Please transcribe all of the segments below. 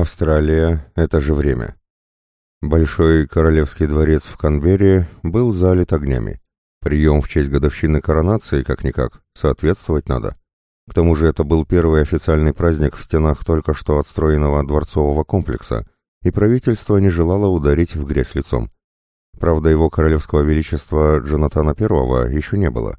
Австралия — это же время. Большой королевский дворец в Канберре был залит огнями. Прием в честь годовщины коронации, как-никак, соответствовать надо. К тому же это был первый официальный праздник в стенах только что отстроенного дворцового комплекса, и правительство не желало ударить в грязь лицом. Правда, его королевского величества Джонатана I еще не было.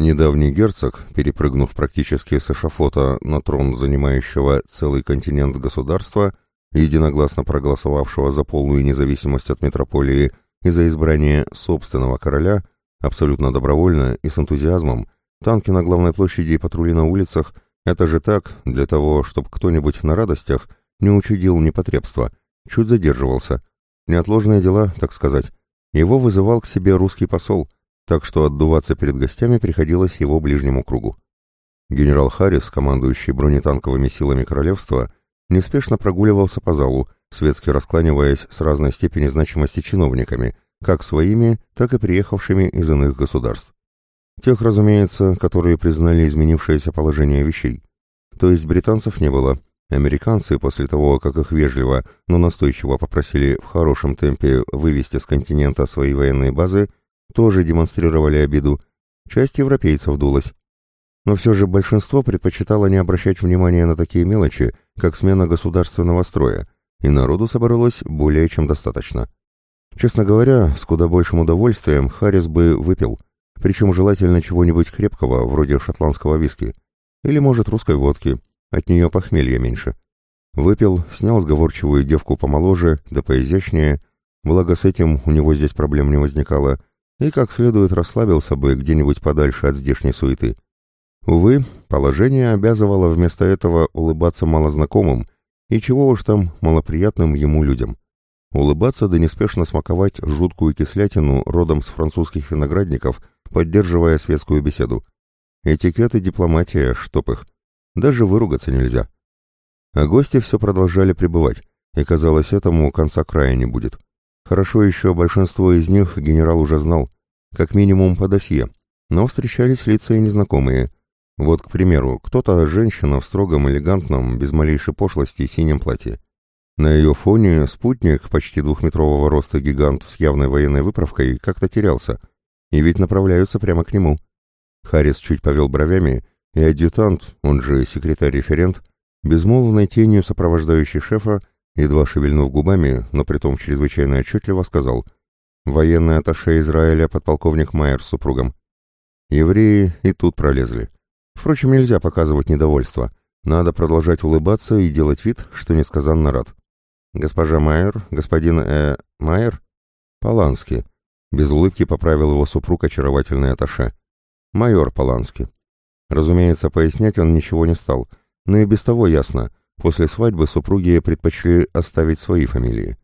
Недавний герцог, перепрыгнув практически с эшафота на трон занимающего целый континент государства, единогласно проголосовавшего за полную независимость от метрополии и за избрание собственного короля, абсолютно добровольно и с энтузиазмом, танки на главной площади и патрули на улицах — это же так, для того, чтобы кто-нибудь на радостях не учудил непотребства, чуть задерживался. Неотложные дела, так сказать. Его вызывал к себе русский посол — так что отдуваться перед гостями приходилось его ближнему кругу. Генерал Харрис, командующий бронетанковыми силами королевства, неспешно прогуливался по залу, светски раскланиваясь с разной степени значимости чиновниками, как своими, так и приехавшими из иных государств. Тех, разумеется, которые признали изменившееся положение вещей. То есть британцев не было. Американцы, после того, как их вежливо, но настойчиво попросили в хорошем темпе вывести с континента свои военные базы, тоже демонстрировали обиду, часть европейцев дулась. Но все же большинство предпочитало не обращать внимания на такие мелочи, как смена государственного строя, и народу собралось более чем достаточно. Честно говоря, с куда большим удовольствием Харрис бы выпил, причем желательно чего-нибудь крепкого, вроде шотландского виски, или, может, русской водки, от нее похмелья меньше. Выпил, снял сговорчивую девку помоложе, да поизящнее, благо с этим у него здесь проблем не возникало, и как следует расслабился бы где-нибудь подальше от здешней суеты. Увы, положение обязывало вместо этого улыбаться малознакомым и чего уж там малоприятным ему людям. Улыбаться да неспешно смаковать жуткую кислятину родом с французских виноградников, поддерживая светскую беседу. Этикет и дипломатия, чтоб их. Даже выругаться нельзя. А гости все продолжали пребывать, и казалось, этому конца края не будет. Хорошо еще большинство из них генерал уже знал, как минимум по досье, но встречались лица и незнакомые. Вот, к примеру, кто-то женщина в строгом, элегантном, без малейшей пошлости синем платье. На ее фоне спутник, почти двухметрового роста гигант с явной военной выправкой, как-то терялся, и ведь направляются прямо к нему. Харрис чуть повел бровями, и адъютант, он же секретарь-референт, безмолвной тенью сопровождающий шефа, едва шевельнув губами, но притом чрезвычайно отчетливо сказал «Военный атташе Израиля подполковник Майер с супругом». Евреи и тут пролезли. Впрочем, нельзя показывать недовольство. Надо продолжать улыбаться и делать вид, что несказанно рад. «Госпожа Майер, господин, э, Майер?» «Полански». Без улыбки поправил его супруг очаровательный атташе. «Майор Полански». Разумеется, пояснять он ничего не стал, но и без того ясно. После свадьбы супруги предпочли оставить свои фамилии.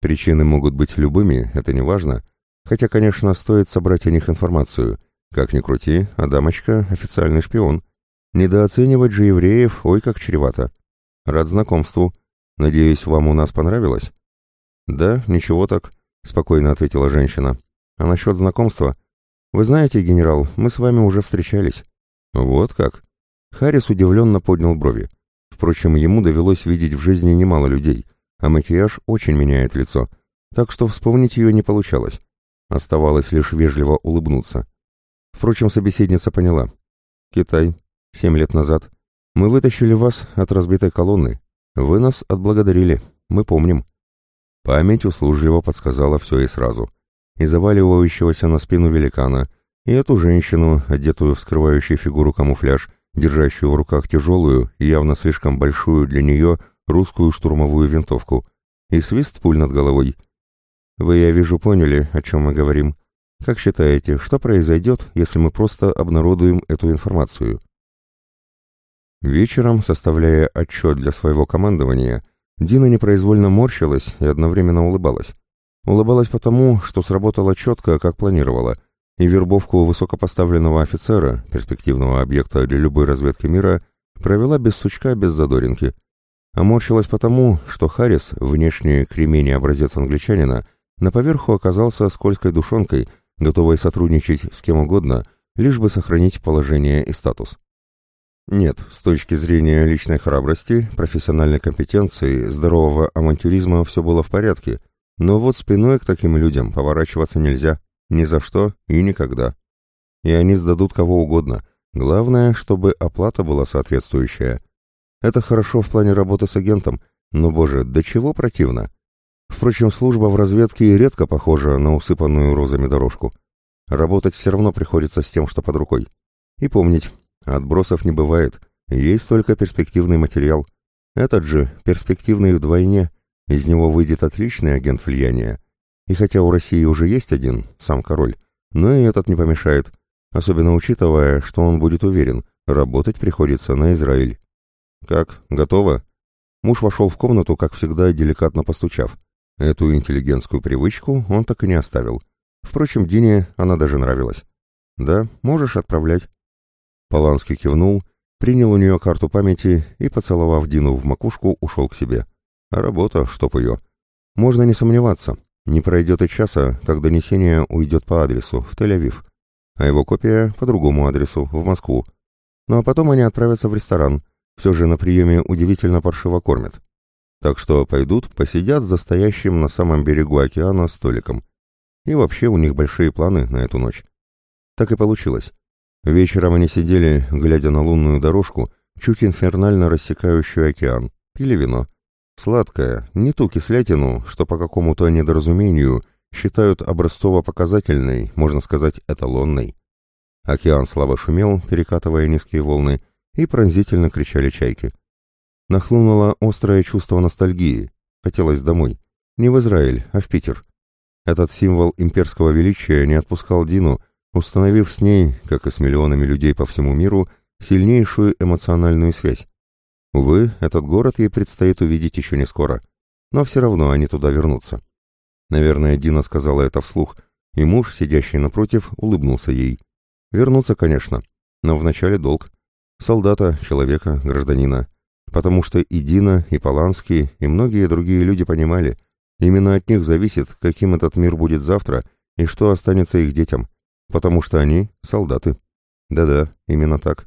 Причины могут быть любыми, это не важно. Хотя, конечно, стоит собрать о них информацию. Как ни крути, а дамочка — официальный шпион. Недооценивать же евреев, ой, как чревато. Рад знакомству. Надеюсь, вам у нас понравилось? Да, ничего так, — спокойно ответила женщина. А насчет знакомства? Вы знаете, генерал, мы с вами уже встречались. Вот как? Харрис удивленно поднял брови. Впрочем, ему довелось видеть в жизни немало людей, а макияж очень меняет лицо, так что вспомнить ее не получалось. Оставалось лишь вежливо улыбнуться. Впрочем, собеседница поняла. «Китай. Семь лет назад. Мы вытащили вас от разбитой колонны. Вы нас отблагодарили. Мы помним». Память услужливо подсказала все и сразу. И заваливающегося на спину великана, и эту женщину, одетую в скрывающий фигуру камуфляж, держащую в руках тяжелую явно слишком большую для нее русскую штурмовую винтовку, и свист пуль над головой. Вы, я вижу, поняли, о чем мы говорим. Как считаете, что произойдет, если мы просто обнародуем эту информацию? Вечером, составляя отчет для своего командования, Дина непроизвольно морщилась и одновременно улыбалась. Улыбалась потому, что сработала четко, как планировала — и вербовку высокопоставленного офицера, перспективного объекта для любой разведки мира, провела без сучка, без задоринки. Оморщилась потому, что Харрис, внешне кремень образец англичанина, на поверху оказался скользкой душонкой, готовой сотрудничать с кем угодно, лишь бы сохранить положение и статус. Нет, с точки зрения личной храбрости, профессиональной компетенции, здорового авантюризма все было в порядке, но вот спиной к таким людям поворачиваться нельзя, ни за что и никогда. И они сдадут кого угодно, главное, чтобы оплата была соответствующая. Это хорошо в плане работы с агентом, но, боже, до чего противно. Впрочем, служба в разведке редко похожа на усыпанную розами дорожку. Работать все равно приходится с тем, что под рукой. И помнить, отбросов не бывает, есть только перспективный материал. Этот же перспективный вдвойне, из него выйдет отличный агент влияния. И хотя у России уже есть один, сам король, но и этот не помешает, особенно учитывая, что он будет уверен, работать приходится на Израиль. «Как, готово?» Муж вошел в комнату, как всегда, деликатно постучав. Эту интеллигентскую привычку он так и не оставил. Впрочем, Дине она даже нравилась. «Да, можешь отправлять». Поланский кивнул, принял у нее карту памяти и, поцеловав Дину в макушку, ушел к себе. А работа, чтоб ее. Можно не сомневаться, не пройдет и часа, как донесение уйдет по адресу, в Тель-Авив, а его копия по другому адресу, в Москву. Ну а потом они отправятся в ресторан, все же на приеме удивительно паршиво кормят. Так что пойдут, посидят за стоящим на самом берегу океана столиком. И вообще у них большие планы на эту ночь. Так и получилось. Вечером они сидели, глядя на лунную дорожку, чуть инфернально рассекающую океан, пили вино. Сладкое, не ту кислятину, что по какому-то недоразумению считают образцово-показательной, можно сказать, эталонной. Океан слабо шумел, перекатывая низкие волны, и пронзительно кричали чайки. Нахлынуло острое чувство ностальгии. Хотелось домой. Не в Израиль, а в Питер. Этот символ имперского величия не отпускал Дину, установив с ней, как и с миллионами людей по всему миру, сильнейшую эмоциональную связь. Увы, этот город ей предстоит увидеть еще не скоро, но все равно они туда вернутся. Наверное, Дина сказала это вслух, и муж, сидящий напротив, улыбнулся ей. Вернуться, конечно, но вначале долг. Солдата, человека, гражданина. Потому что и Дина, и Поланский, и многие другие люди понимали, именно от них зависит, каким этот мир будет завтра и что останется их детям. Потому что они — солдаты. Да-да, именно так.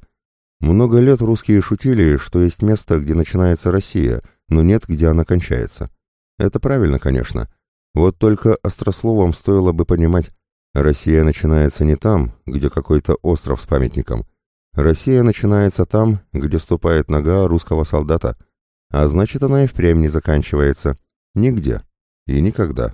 Много лет русские шутили, что есть место, где начинается Россия, но нет, где она кончается. Это правильно, конечно. Вот только острословом стоило бы понимать, Россия начинается не там, где какой-то остров с памятником, Россия начинается там, где ступает нога русского солдата, а значит, она и впрямь не заканчивается. Нигде и никогда.